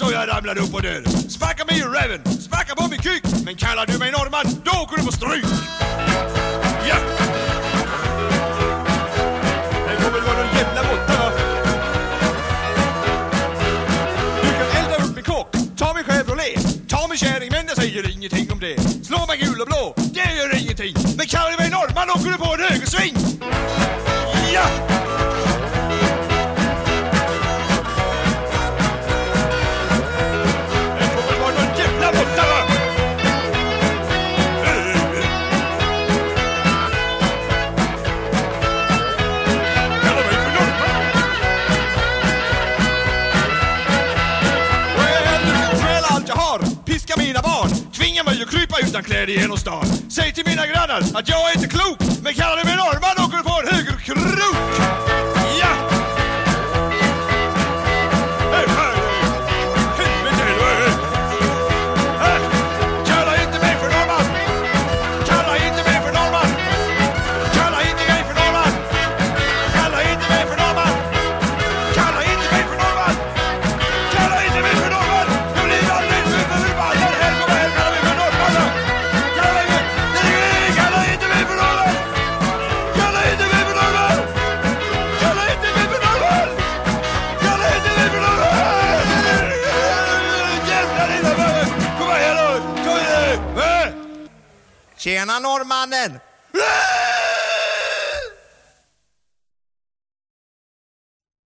så jag ramlade upp och död, Sparka mig i räven, sparka på min kuk. Men kallar du mig norrman, då åker du på stryk. Ja! Det kommer väl vara någon jävla måtta va? Du kan elda upp min kåk, ta min Chevrolet, ta min kärring men jag säger ingenting om det. Slå mig gul och blå, det gör ingenting. Men kallar du mig norrman åker du på en högersving. Mina barn, tvingar mig att krypa utan kläder genom stan. Säg till mina grannar att jag är inte klok, men kallar du mig norrman åker du på en högerkrok. Tjena norrmannen!